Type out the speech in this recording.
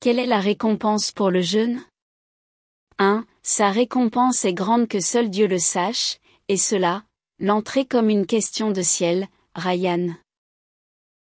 Quelle est la récompense pour le jeûne? 1. Sa récompense est grande que seul Dieu le sache, et cela, l'entrée comme une question de ciel, Ryan.